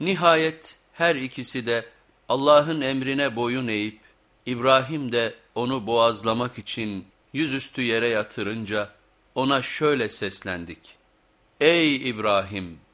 Nihayet her ikisi de Allah'ın emrine boyun eğip İbrahim de onu boğazlamak için yüzüstü yere yatırınca ona şöyle seslendik. Ey İbrahim!